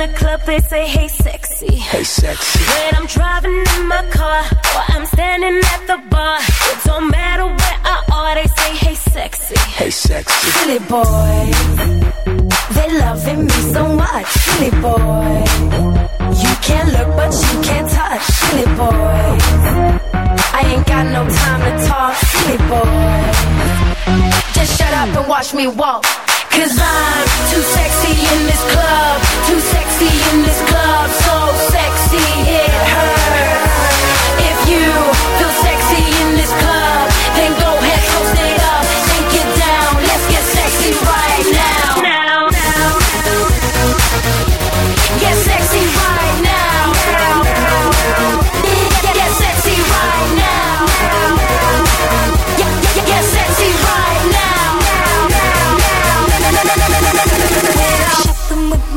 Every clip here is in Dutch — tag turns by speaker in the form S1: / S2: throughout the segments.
S1: the club, they say, hey, sexy.
S2: Hey, sexy.
S1: When I'm driving in my car, or I'm standing at the bar, it don't matter where I are, they say, hey, sexy.
S2: Hey, sexy.
S1: Silly boy, they loving me so much. Silly boy, you can't look, but you can't touch. Silly boy, I ain't got no time to talk. Silly boy, just shut up and watch me walk. Cause I'm too sexy in this club, too sexy in this club, so sexy it hurts. If you feel sexy in this club, then go ahead,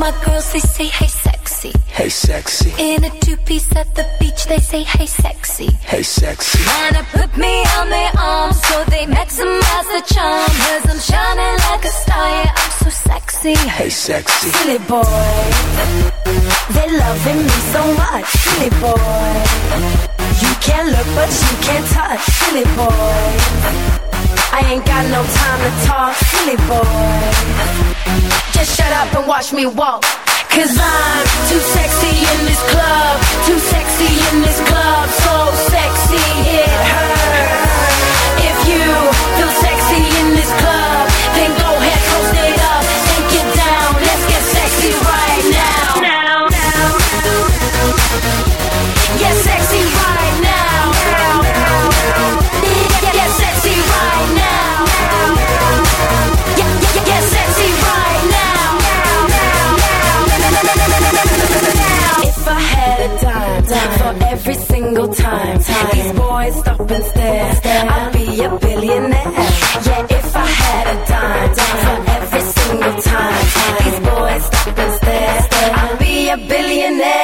S1: my girls, they say, hey, sexy.
S2: Hey, sexy.
S1: In a two piece at the beach, they say, hey, sexy.
S2: Hey, sexy.
S1: Wanna put me on their arms so they maximize the charm. Cause I'm shining like a star, yeah, I'm so sexy.
S2: Hey, sexy.
S1: Silly boy, they loving me so much. Silly boy, you can't look but you can't touch. Silly boy, I ain't got no time to talk. Silly boy, just shut up and watch me walk. Cause I'm too sexy in this club, too sexy in this club, so sexy it hurts. If you feel sexy stop and stare, I'd be a billionaire. Yeah, if I had a dime, for every single time, these boys stop and stare, I'd be a billionaire.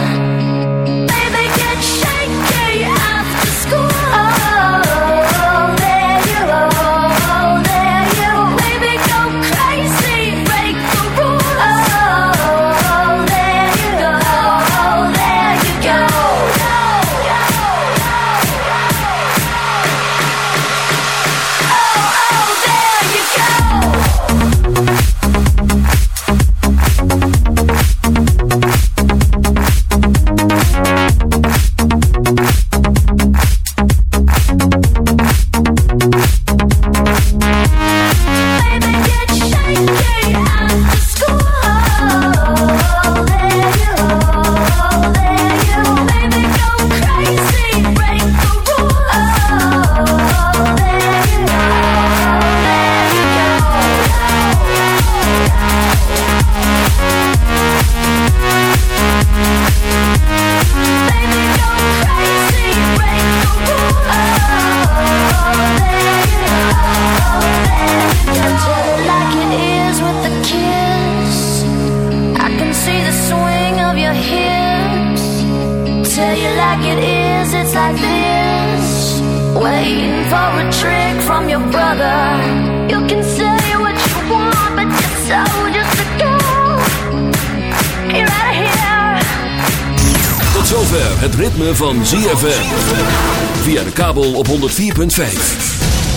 S3: 104.5.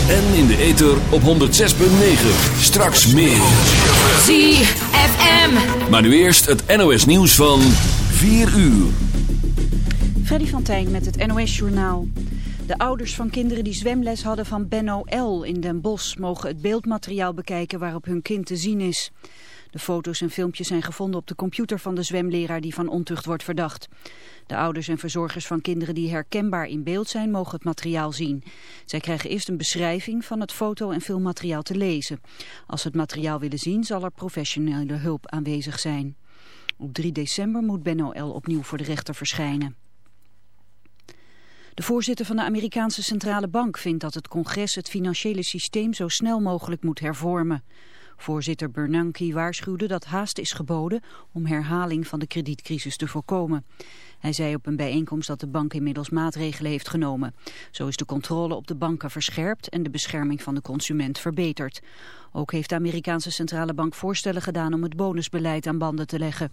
S3: En in de ether op 106.9. Straks meer.
S4: ZFM.
S3: Maar nu eerst het NOS nieuws van 4 uur.
S4: Freddy van Tijn met het NOS Journaal. De ouders van kinderen die zwemles hadden van Benno L. in Den Bosch... mogen het beeldmateriaal bekijken waarop hun kind te zien is. De foto's en filmpjes zijn gevonden op de computer van de zwemleraar die van ontucht wordt verdacht. De ouders en verzorgers van kinderen die herkenbaar in beeld zijn mogen het materiaal zien. Zij krijgen eerst een beschrijving van het foto- en filmmateriaal te lezen. Als ze het materiaal willen zien zal er professionele hulp aanwezig zijn. Op 3 december moet Benno L. opnieuw voor de rechter verschijnen. De voorzitter van de Amerikaanse Centrale Bank vindt dat het congres het financiële systeem zo snel mogelijk moet hervormen. Voorzitter Bernanke waarschuwde dat haast is geboden om herhaling van de kredietcrisis te voorkomen. Hij zei op een bijeenkomst dat de bank inmiddels maatregelen heeft genomen. Zo is de controle op de banken verscherpt en de bescherming van de consument verbeterd. Ook heeft de Amerikaanse Centrale Bank voorstellen gedaan om het bonusbeleid aan banden te leggen.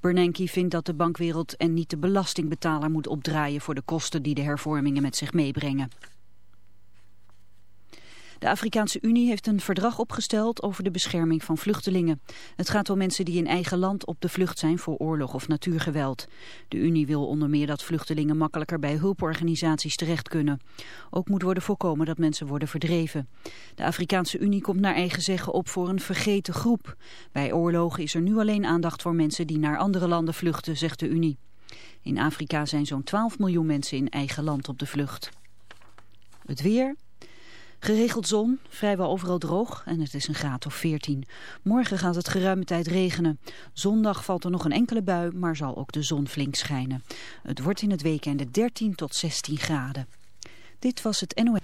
S4: Bernanke vindt dat de bankwereld en niet de belastingbetaler moet opdraaien voor de kosten die de hervormingen met zich meebrengen. De Afrikaanse Unie heeft een verdrag opgesteld over de bescherming van vluchtelingen. Het gaat om mensen die in eigen land op de vlucht zijn voor oorlog of natuurgeweld. De Unie wil onder meer dat vluchtelingen makkelijker bij hulporganisaties terecht kunnen. Ook moet worden voorkomen dat mensen worden verdreven. De Afrikaanse Unie komt naar eigen zeggen op voor een vergeten groep. Bij oorlogen is er nu alleen aandacht voor mensen die naar andere landen vluchten, zegt de Unie. In Afrika zijn zo'n 12 miljoen mensen in eigen land op de vlucht. Het weer... Geregeld zon, vrijwel overal droog en het is een graad of 14. Morgen gaat het geruime tijd regenen. Zondag valt er nog een enkele bui, maar zal ook de zon flink schijnen. Het wordt in het weekende 13 tot 16 graden. Dit was het NOS.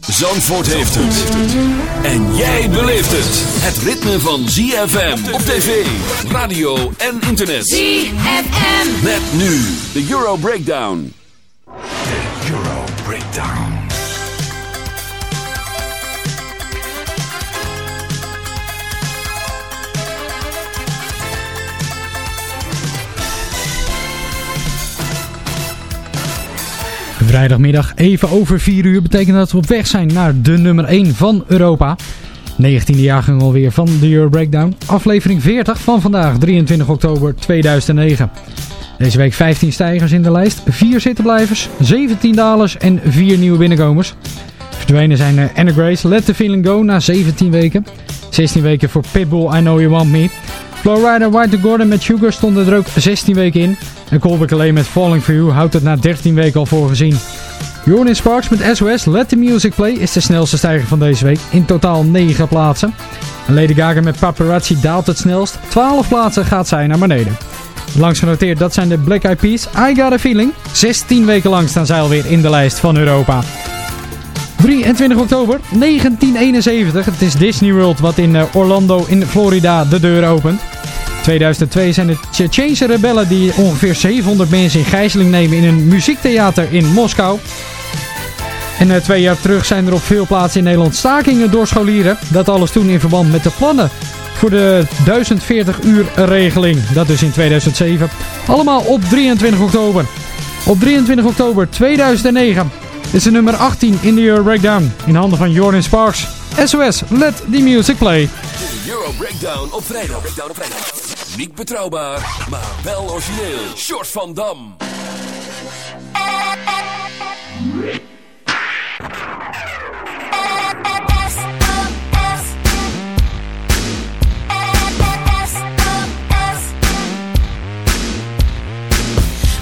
S3: Zandvoort heeft het. En jij beleeft het. Het ritme van ZFM op tv, radio en internet.
S1: ZFM.
S3: Met nu de Euro Breakdown.
S2: De Euro Breakdown.
S5: Vrijdagmiddag even over 4 uur betekent dat we op weg zijn naar de nummer 1 van Europa. 19e jaargang alweer van de Euro Breakdown. Aflevering 40 van vandaag, 23 oktober 2009. Deze week 15 stijgers in de lijst, 4 zittenblijvers, 17 dalers en 4 nieuwe binnenkomers. Verdwenen zijn Anna Grace, Let the Feeling Go na 17 weken. 16 weken voor Pitbull, I Know You Want Me. Flowrider White Gordon met Sugar stonden er ook 16 weken in. En Colbert alleen met Falling For You houdt het na 13 weken al voor gezien. Jordan Sparks met SOS Let The Music Play is de snelste stijger van deze week. In totaal 9 plaatsen. En Lady Gaga met Paparazzi daalt het snelst. 12 plaatsen gaat zij naar beneden. Langs genoteerd, dat zijn de Black Eyed Peas. I Got A Feeling. 16 weken lang staan zij alweer in de lijst van Europa. 23 oktober 1971. Het is Disney World wat in eh, Orlando in Florida de deur opent. 2002 zijn de Tsjetsjense rebellen die ongeveer 700 mensen in gijzeling nemen in een muziektheater in Moskou. En eh, twee jaar terug zijn er op veel plaatsen in Nederland stakingen door scholieren. Dat alles toen in verband met de plannen voor de 1040 uur regeling. Dat dus in 2007. Allemaal op 23 oktober. Op 23 oktober 2009 is de nummer 18 in de Euro Breakdown. In handen van Jordan Sparks. SOS, let the music play.
S3: De Euro Breakdown op vrijdag. Breakdown vrijdag. Niet betrouwbaar, maar wel origineel. Short van Dam.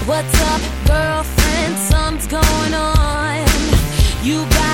S1: What's up, girlfriend? Something's going on. You gotta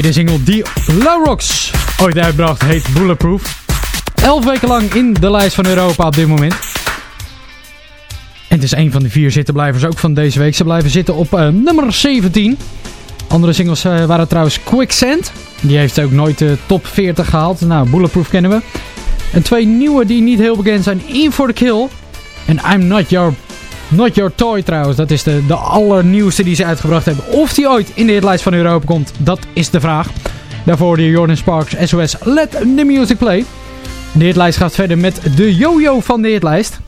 S5: tweede single die Rocks ooit uitbracht heet Bulletproof. Elf weken lang in de lijst van Europa op dit moment. En het is een van de vier zittenblijvers ook van deze week. Ze blijven zitten op uh, nummer 17. Andere singles uh, waren trouwens Quicksand. Die heeft ook nooit de top 40 gehaald. Nou, Bulletproof kennen we. En twee nieuwe die niet heel bekend zijn. In for the Kill. En I'm Not Your Not Your Toy trouwens, dat is de, de allernieuwste die ze uitgebracht hebben. Of die ooit in de hitlijst van Europa komt, dat is de vraag. Daarvoor de Jordan Sparks SOS Let The Music Play. De hitlijst gaat verder met de yo-yo van de hitlijst.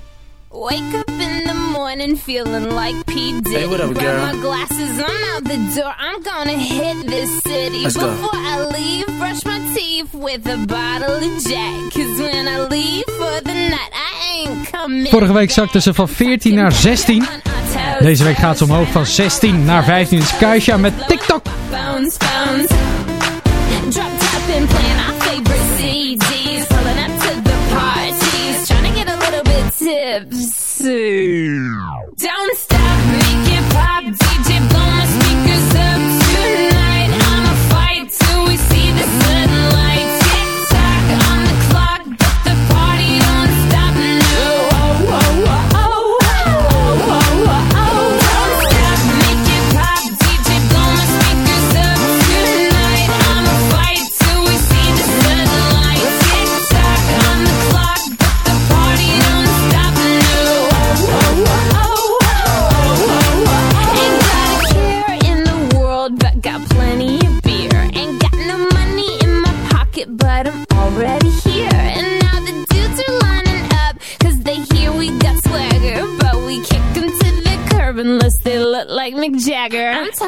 S5: Wake up in the
S6: morning feeling like P. Diddy.
S7: Hey, what up, girl?
S6: Grab my glasses, I'm out the door. I'm gonna hit this city.
S7: Let's
S6: Before go. I leave, brush my teeth with a bottle of Jack. Cause when I leave for the night, I
S5: Vorige week zakte ze van 14 naar 16. Deze week gaat ze omhoog van 16 naar 15. is Kuisha met TikTok.
S6: Don't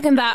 S6: talking about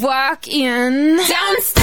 S6: walk in
S8: downstairs.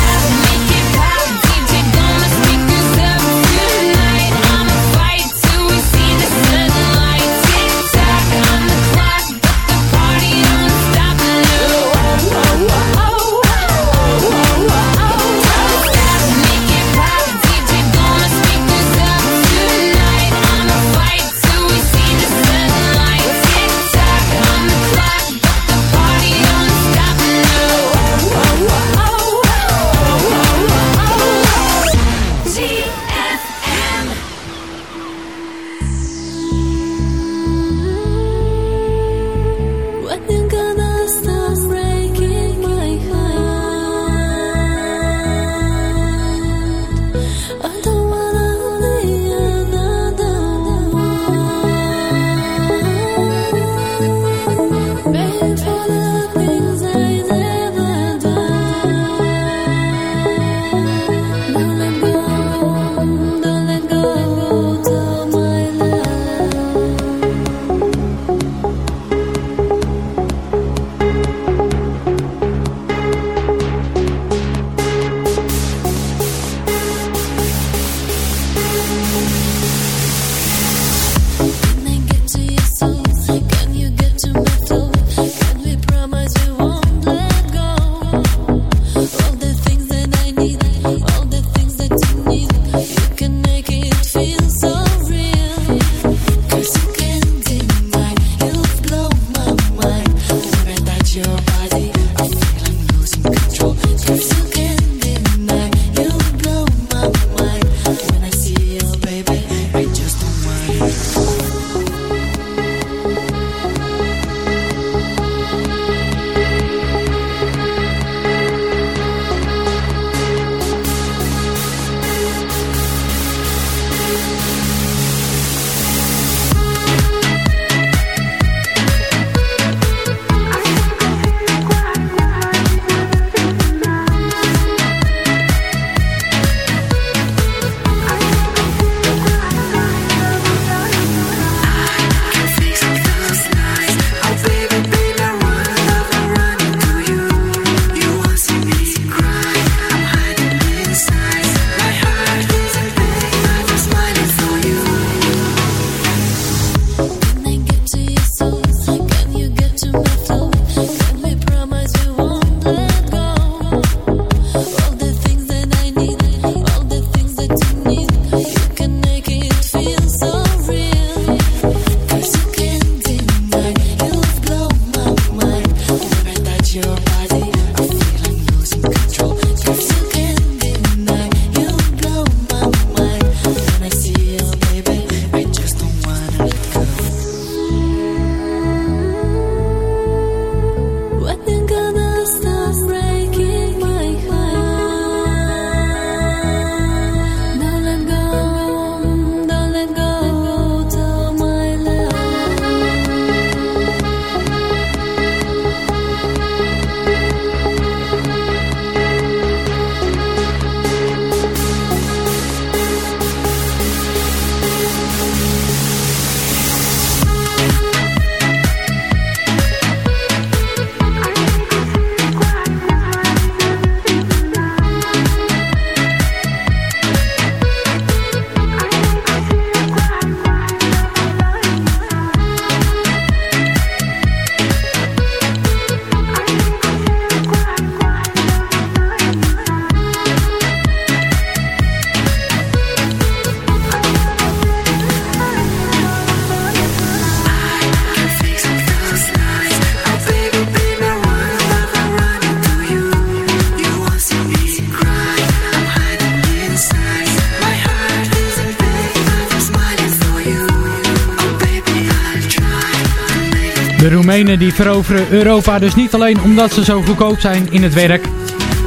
S8: Die veroveren Europa dus niet alleen omdat ze zo goedkoop zijn in het werk.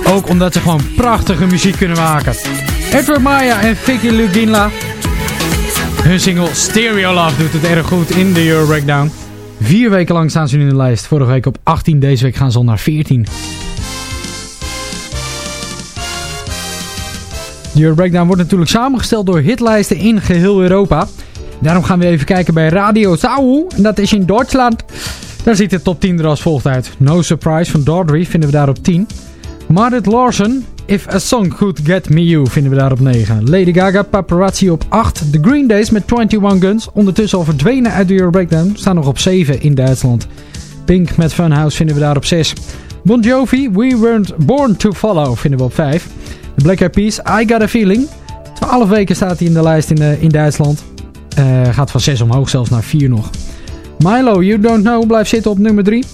S8: Ook omdat ze gewoon prachtige muziek kunnen maken. Edward Maya en Vicky Luginla. Hun single Stereo Love doet het erg goed in de Euro Breakdown. Vier weken lang staan ze nu in de lijst. Vorige week op 18, deze week gaan ze al naar 14. De Euro Breakdown wordt natuurlijk samengesteld door hitlijsten in geheel Europa. Daarom gaan we even kijken bij Radio Sau. En dat is in Duitsland. Daar ziet de top 10 er als volgt uit. No Surprise van Dordry vinden we daar op 10. Marit Larsen, If a Song Could Get Me You vinden we daar op 9. Lady Gaga, Paparazzi op 8. The Green Days met 21 Guns, ondertussen al verdwenen uit de Euro Breakdown, staan nog op 7 in Duitsland. Pink met Funhouse vinden we daar op 6. Bon Jovi, We Weren't Born To Follow vinden we op 5. The Black Eyed Peas, I Got A Feeling. 12 weken staat hij in de lijst in, uh, in Duitsland. Uh, gaat van 6 omhoog, zelfs naar 4 nog. Milo, You Don't Know, blijft zitten op nummer 3.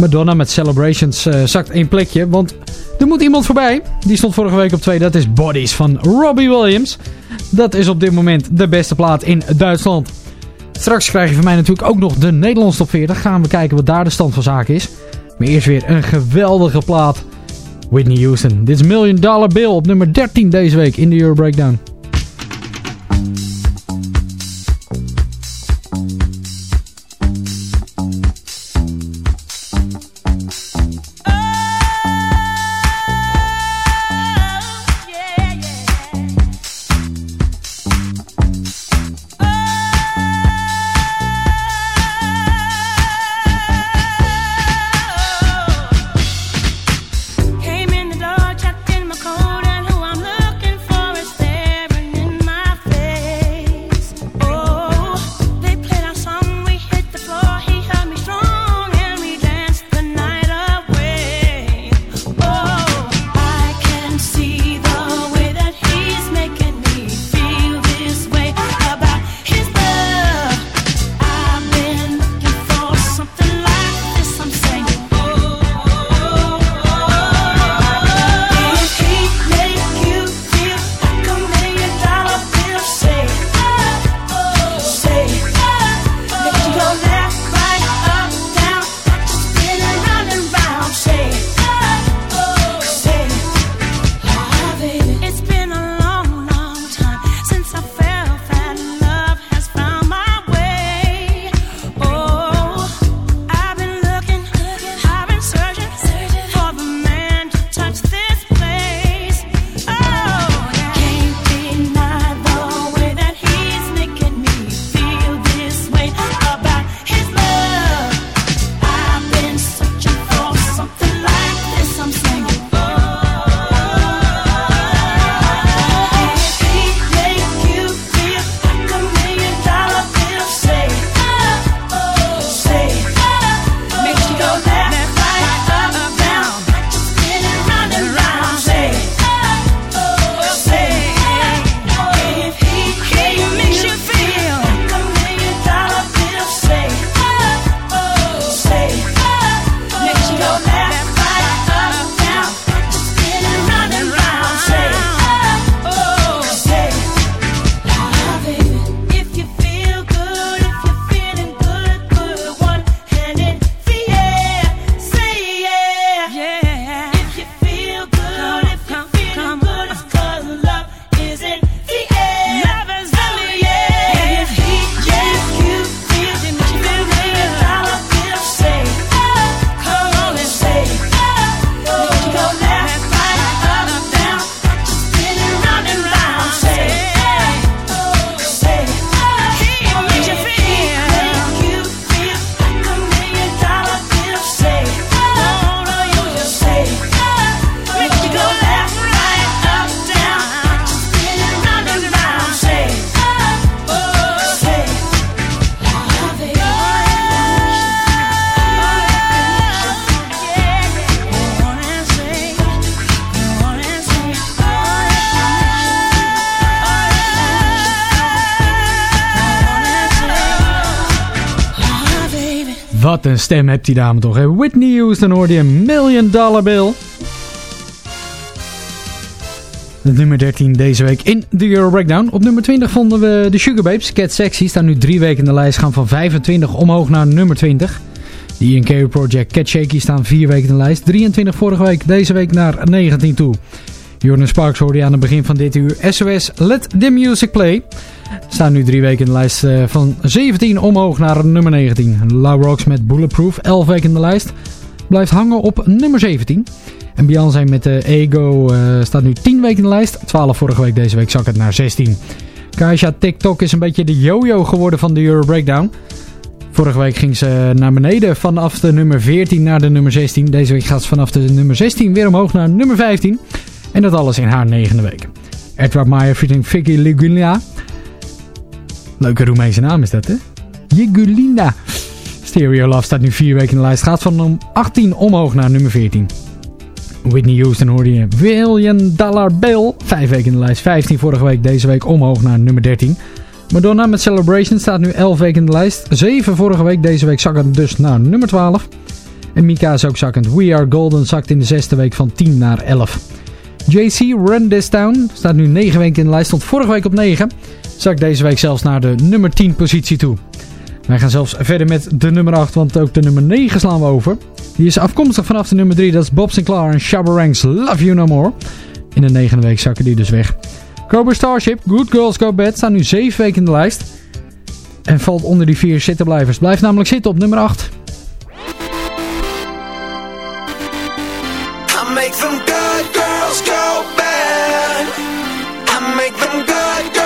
S8: Madonna met Celebrations uh, zakt één plekje, want er moet iemand voorbij. Die stond vorige week op 2, dat is Bodies van Robbie Williams. Dat is op dit moment de beste plaat in Duitsland. Straks krijg je van mij natuurlijk ook nog de Nederlandse top 40. Gaan we kijken wat daar de stand van zaken is. Maar eerst weer een geweldige plaat. Whitney Houston. Dit is Million Dollar Bill op nummer 13 deze week in de Euro Breakdown. Wat een stem hebt die dame toch. Hè? Whitney Houston hoorde je een Million Dollar Bill. Nummer 13 deze week in de Euro Breakdown. Op nummer 20 vonden we de Sugar Babes. Cat Sexy staan nu drie weken in de lijst. Gaan van 25 omhoog naar nummer 20.
S5: De Ian Carey Project Cat Shaky staan vier weken in de lijst. 23 vorige week, deze week naar 19 toe. Jordan Sparks hoorde je aan het begin van dit uur. SOS Let The Music Play. Staan nu drie weken in de lijst eh, van 17 omhoog naar nummer 19. Low Rocks met Bulletproof, 11 weken in de lijst. Blijft hangen op nummer 17. En Beyoncé met de Ego uh, staat nu 10 weken in de lijst. 12 vorige week, deze week zak het naar 16. Kaisha TikTok is een beetje de yo-yo geworden van de Euro Breakdown. Vorige week ging ze naar beneden vanaf de nummer 14 naar de nummer 16. Deze week gaat ze vanaf de nummer 16 weer omhoog naar nummer 15. En dat alles in haar negende week. Edward Maya featuring Vicky Ligulina. Leuke Roemeense naam is dat, hè? Jigulinda. Stereo Love staat nu vier weken in de lijst. Gaat van 18 omhoog naar nummer 14. Whitney Houston hoorde je. William Dollar Bill. Vijf weken in de lijst. 15 vorige week. Deze week omhoog naar nummer 13. Madonna met Celebration staat nu 11 weken in de lijst. 7 vorige week. Deze week zakken dus naar nummer 12. En Mika is ook zakkend. We Are Golden zakt in de zesde week van 10 naar 11. JC Run This Town staat nu 9 weken in de lijst. Stond vorige week op 9. Zakt deze week zelfs naar de nummer 10 positie toe. Wij gaan zelfs verder met de nummer 8, want ook de nummer 9 slaan we over. Die is afkomstig vanaf de nummer 3, dat is Bob Sinclair en Shabba Ranks Love You No More. In de negende week zakken die dus weg. Cobra Starship, Good Girls Go Bad, staan nu 7 weken in de lijst. En valt onder die vier zittenblijvers. Blijft namelijk zitten op nummer 8.
S9: Make them good girls go bad. I make them good girls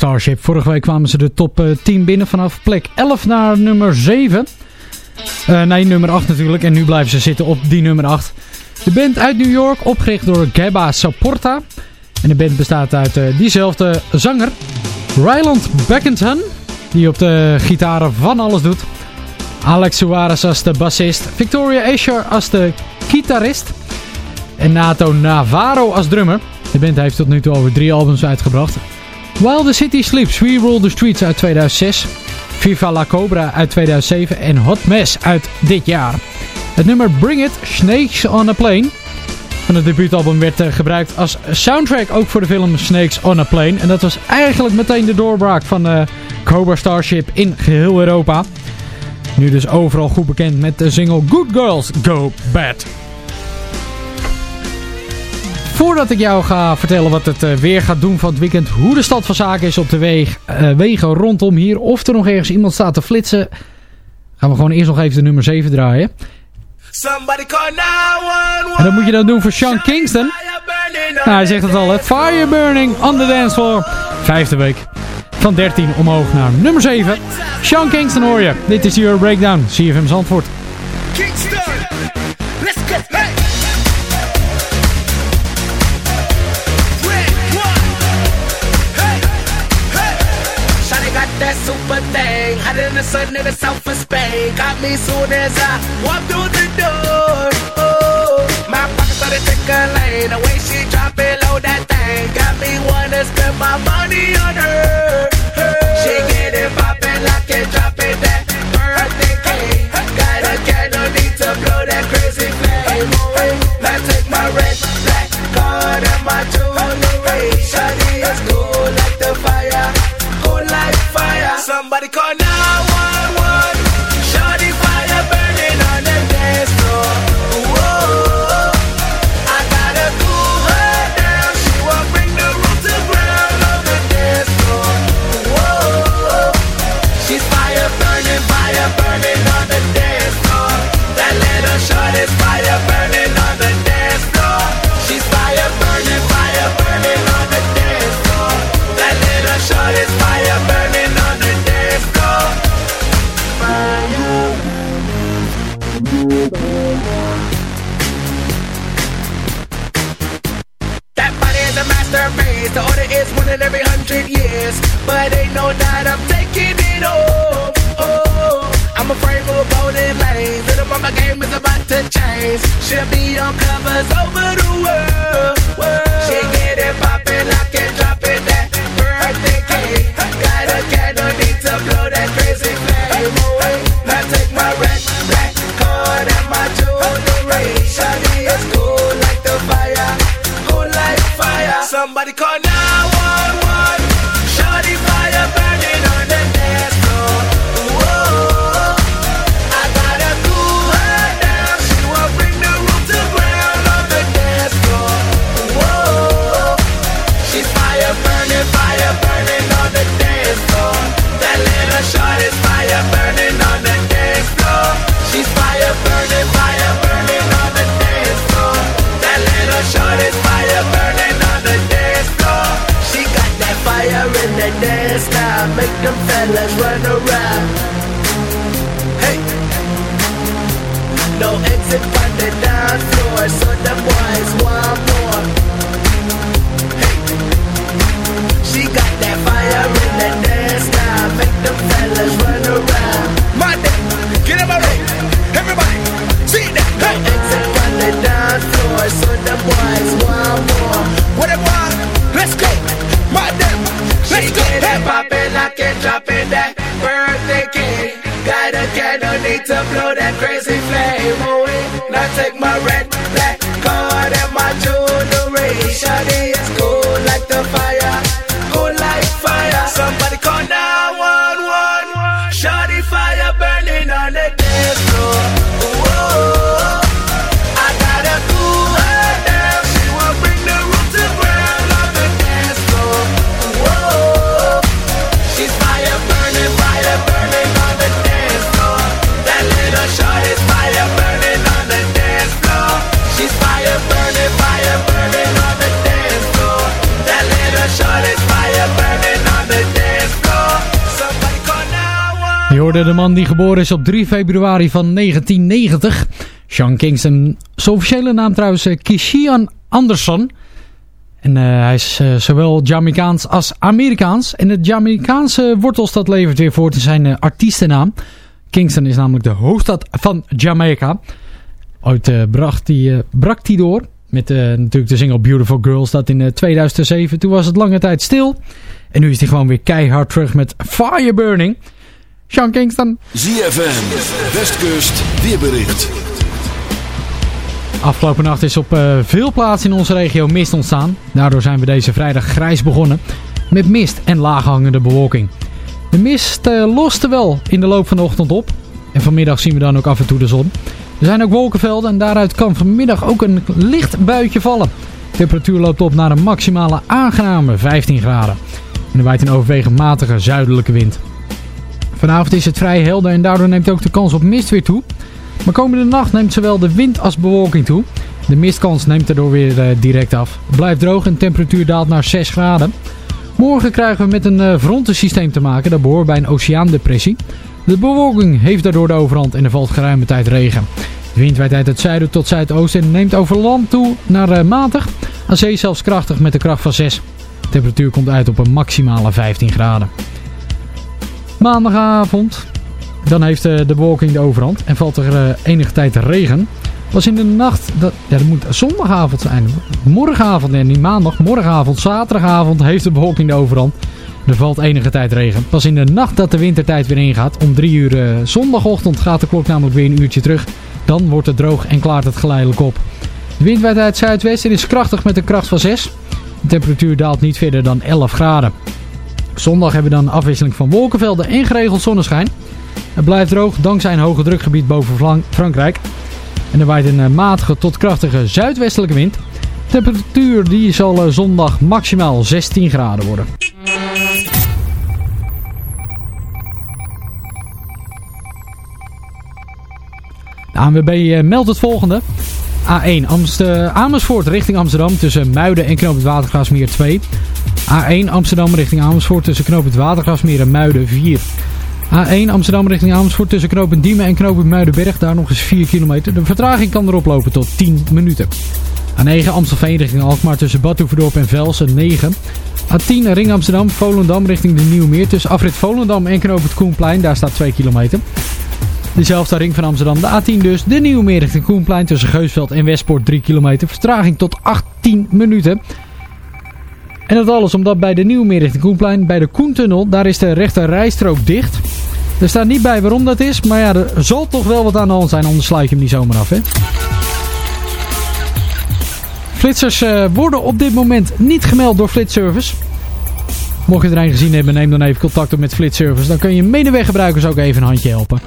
S5: Starship. Vorige week kwamen ze de top eh, 10 binnen vanaf plek 11 naar nummer 7. Eh, nee, nummer 8 natuurlijk. En nu blijven ze zitten op die nummer 8. De band uit New York, opgericht door Gabba Saporta. En de band bestaat uit eh, diezelfde zanger, Ryland Beckenton, die op de gitaren van alles doet. Alex Suarez als de bassist, Victoria Asher als de gitarist en Nato Navarro als drummer. De band heeft tot nu toe over drie albums uitgebracht. While the City Sleeps, We Rule the Streets uit 2006, Viva la Cobra uit 2007 en Hot Mess uit dit jaar. Het nummer Bring It, Snakes on a Plane van het debuutalbum werd uh, gebruikt als soundtrack ook voor de film Snakes on a Plane. En dat was eigenlijk meteen de doorbraak van uh, Cobra Starship in geheel Europa. Nu dus overal goed bekend met de single Good Girls Go Bad. Voordat ik jou ga vertellen wat het uh, weer gaat doen van het weekend, hoe de stand van zaken is op de weeg, wegen rondom hier, of er nog ergens iemand staat te flitsen, gaan we gewoon eerst nog even de nummer 7 draaien. En dat moet je dan doen voor Sean Kingston. Nou, hij zegt het al, hè. Fire burning on the dance floor. Vijfde week. Van 13 omhoog naar nummer 7. Sean Kingston hoor je. Dit is your breakdown. CFM Zandvoort. Kingston! Let's go!
S7: That super thing. Hot in the sun in the south of Spain. Got me soon as I walk through the door. Oh, my pocket started taking lane. The way she drop it low, that thing got me wanna spend my money on her. She get it poppin', lock it, drop it, that birthday cake. Got a candle, need to blow that crazy flame. Oh, now take my red, black card and my jewelry. Shawty is cool like the fire. Somebody call 911. Blow that crazy flame away. Now take my red,
S5: de man die geboren is op 3 februari van 1990. Sean Kingston, zijn officiële naam trouwens eh, Kishian Anderson. En uh, hij is uh, zowel Jamaicaans als Amerikaans. En het Jamaicaanse wortels dat levert weer voort in zijn uh, artiestennaam. Kingston is namelijk de hoofdstad van Jamaica. Ooit die, brak hij door met natuurlijk de single Beautiful Girls dat in 2007. Toen was het lange tijd stil. En nu is hij gewoon weer keihard terug met Fire Burning. Sean Kingston.
S3: ZFM, Westkust, weerbericht.
S5: Afgelopen nacht is op uh, veel plaatsen in onze regio mist ontstaan. Daardoor zijn we deze vrijdag grijs begonnen. Met mist en laaghangende bewolking. De mist uh, loste wel in de loop van de ochtend op. En vanmiddag zien we dan ook af en toe de zon. Er zijn ook wolkenvelden en daaruit kan vanmiddag ook een licht buitje vallen. De temperatuur loopt op naar een maximale aangename 15 graden. En er waait een overwegend matige zuidelijke wind. Vanavond is het vrij helder en daardoor neemt ook de kans op mist weer toe. Maar komende nacht neemt zowel de wind als bewolking toe. De mistkans neemt daardoor weer uh, direct af. Het blijft droog en de temperatuur daalt naar 6 graden. Morgen krijgen we met een uh, frontensysteem te maken, dat behoort bij een oceaandepressie. De bewolking heeft daardoor de overhand en er valt geruime tijd regen. De wind waait uit het zuiden tot zuidoosten en neemt over land toe naar uh, matig. Aan zee zelfs krachtig met een kracht van 6. De temperatuur komt uit op een maximale 15 graden. Maandagavond dan heeft uh, de bewolking de overhand en valt er uh, enige tijd regen. Was in de nacht, dat, ja, dat moet zondagavond zijn. Morgenavond, en niet maandag, morgenavond, zaterdagavond heeft de bewolking de overhand. Er valt enige tijd regen. Pas in de nacht dat de wintertijd weer ingaat, om 3 uur uh, zondagochtend gaat de klok namelijk weer een uurtje terug. Dan wordt het droog en klaart het geleidelijk op. De wind uit het zuidwesten is krachtig met een kracht van 6. De temperatuur daalt niet verder dan 11 graden. Zondag hebben we dan afwisseling van wolkenvelden en geregeld zonneschijn. Het blijft droog dankzij een hoge drukgebied boven Frankrijk. En er waait een eh, matige tot krachtige zuidwestelijke wind. Temperatuur die zal eh, zondag maximaal 16 graden worden. De ANWB eh, meldt het volgende. A1 Amster Amersfoort richting Amsterdam tussen Muiden en Knoop het Watergasmeer 2. A1 Amsterdam richting Amersfoort tussen Knoop het Watergasmeer en Muiden 4. A1 Amsterdam richting Amersfoort tussen knooppunt Diemen en knooppunt Muidenberg. Daar nog eens 4 kilometer. De vertraging kan erop lopen tot 10 minuten. A9 Amstelveen richting Alkmaar tussen Badhoevedorp en Velsen 9. A10 Ring Amsterdam Volendam richting de Nieuwmeer tussen afrit Volendam en knooppunt Koenplein. Daar staat 2 kilometer. Dezelfde ring van Amsterdam. De A10 dus. De Nieuwmeer richting Koenplein tussen Geusveld en Westpoort 3 kilometer. Vertraging tot 18 minuten. En dat alles omdat bij de Nieuwmeer richting Koenplein, bij de Koentunnel, daar is de rechter rijstrook dicht. Er staat niet bij waarom dat is, maar ja, er zal toch wel wat aan de hand zijn, anders sluit je hem niet zomaar af, hè. Flitsers uh, worden op dit moment niet gemeld door Flitservice. Mocht je er een gezien hebben, neem dan even contact op met Flitservice. Dan kun je medeweggebruikers ook even een handje helpen.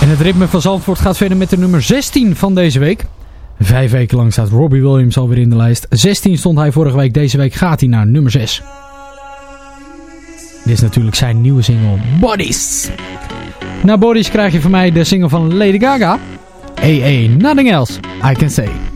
S5: En het ritme van Zandvoort gaat verder met de nummer 16 van deze week. Vijf weken lang staat Robbie Williams alweer in de lijst. 16 stond hij vorige week. Deze week gaat hij naar nummer 6. Dit is natuurlijk zijn nieuwe single Bodies. Na Bodies krijg je van mij de single van Lady Gaga. AA, nothing else I can say.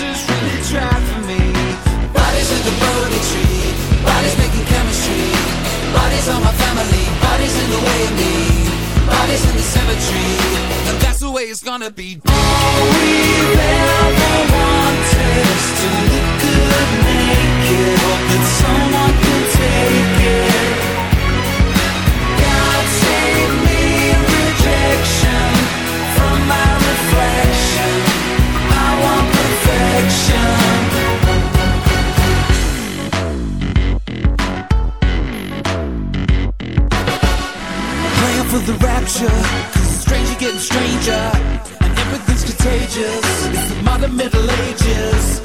S10: Jesus really for me. Bodies in the Bodhi tree, bodies making chemistry. Bodies on my family, bodies in the way of me. Bodies in the cemetery, and that's the way it's gonna be. All we've ever wanted is to look good naked. Hope that someone can take it.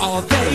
S2: All day,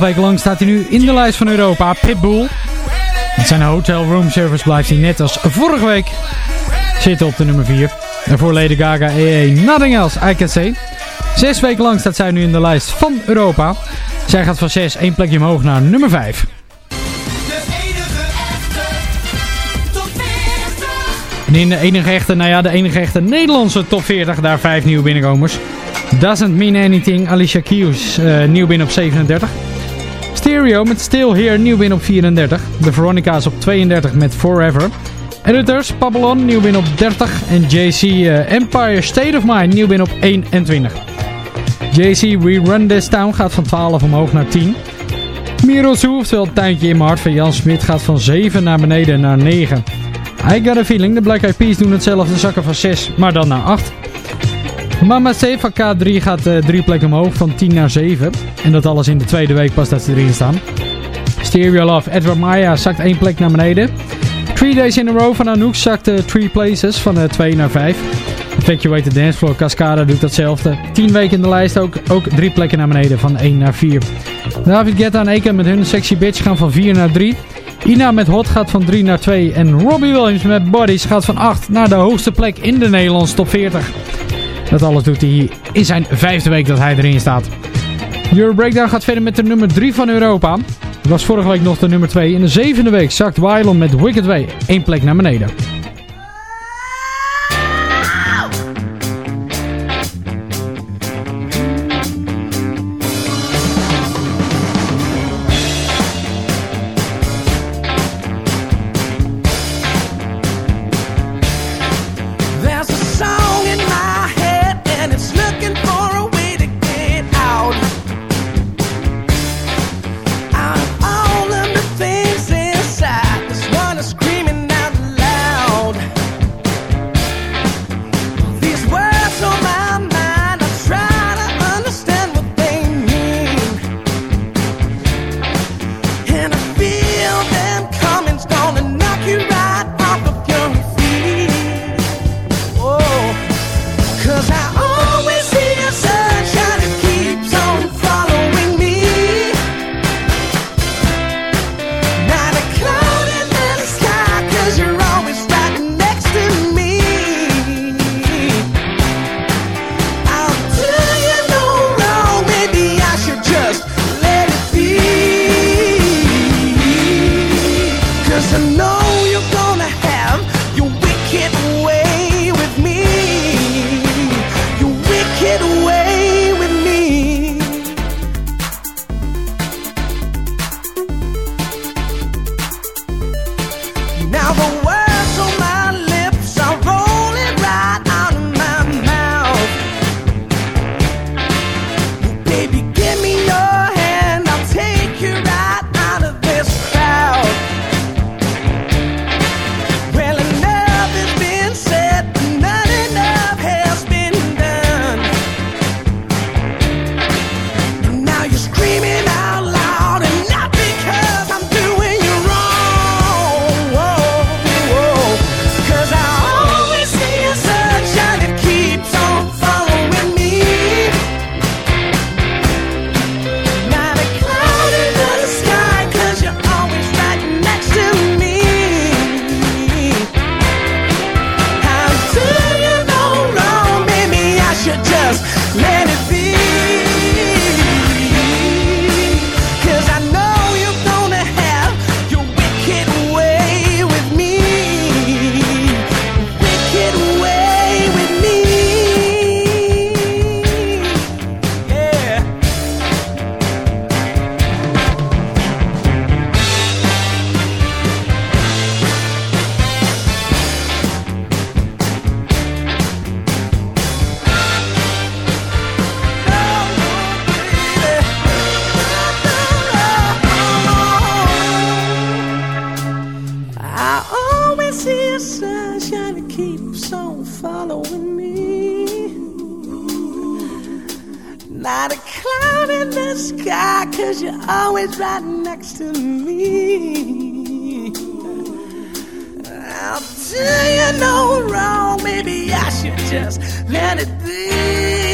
S5: 12 weken lang staat hij nu in de lijst van Europa. Pitbull. Met zijn hotel room service blijft hij net als vorige week zitten op de nummer 4. Daarvoor Lady Gaga EE Nothing Else I Can Say. Zes weken lang staat zij nu in de lijst van Europa. Zij gaat van 6 één plekje omhoog naar nummer 5.
S11: De enige echte top 40.
S5: En in de enige echte, nou ja, de enige echte Nederlandse top 40, daar vijf nieuwe binnenkomers. Doesn't Mean Anything, Alicia Keys, eh, nieuw binnen op 37. Stereo met Still Here, nieuw binnen op 34. De Veronica's op 32 met Forever. Editors, Babylon, nieuw binnen op 30. En JC eh, Empire State of Mind, nieuw binnen op 21. JC We Run This Town gaat van 12 omhoog naar 10. Miro Zoo, oftewel tuintje in mijn hart van Jan Smit, gaat van 7 naar beneden naar 9. I Got A Feeling, de Black Eyed Peas doen hetzelfde, zakken van 6, maar dan naar 8. Mama C van K3 gaat uh, drie plekken omhoog, van 10 naar 7. En dat alles in de tweede week pas dat ze erin staan. Stereo Love, Edward Maya zakt één plek naar beneden. Three Days in a Row van Anouk zakt uh, 3 places, van uh, 2 naar 5. Evacuate the Dance Floor, Cascada doet datzelfde. 10 weken in de lijst, ook, ook drie plekken naar beneden, van 1 naar 4. David Guetta en Eka met hun Sexy Bitch gaan van 4 naar 3. Ina met Hot gaat van 3 naar 2. En Robbie Williams met Bodies gaat van 8 naar de hoogste plek in de Nederlandse top 40. Dat alles doet hij in zijn vijfde week dat hij erin staat. Euro Breakdown gaat verder met de nummer 3 van Europa. Was vorige week nog de nummer 2. In de zevende week zakt Wylon met Wicked Way één plek naar beneden.
S11: I always see a sunshine that
S9: keeps on following me. Not a cloud in the sky, cause you're always right next to me. I'll do you no wrong, maybe I should just let it be.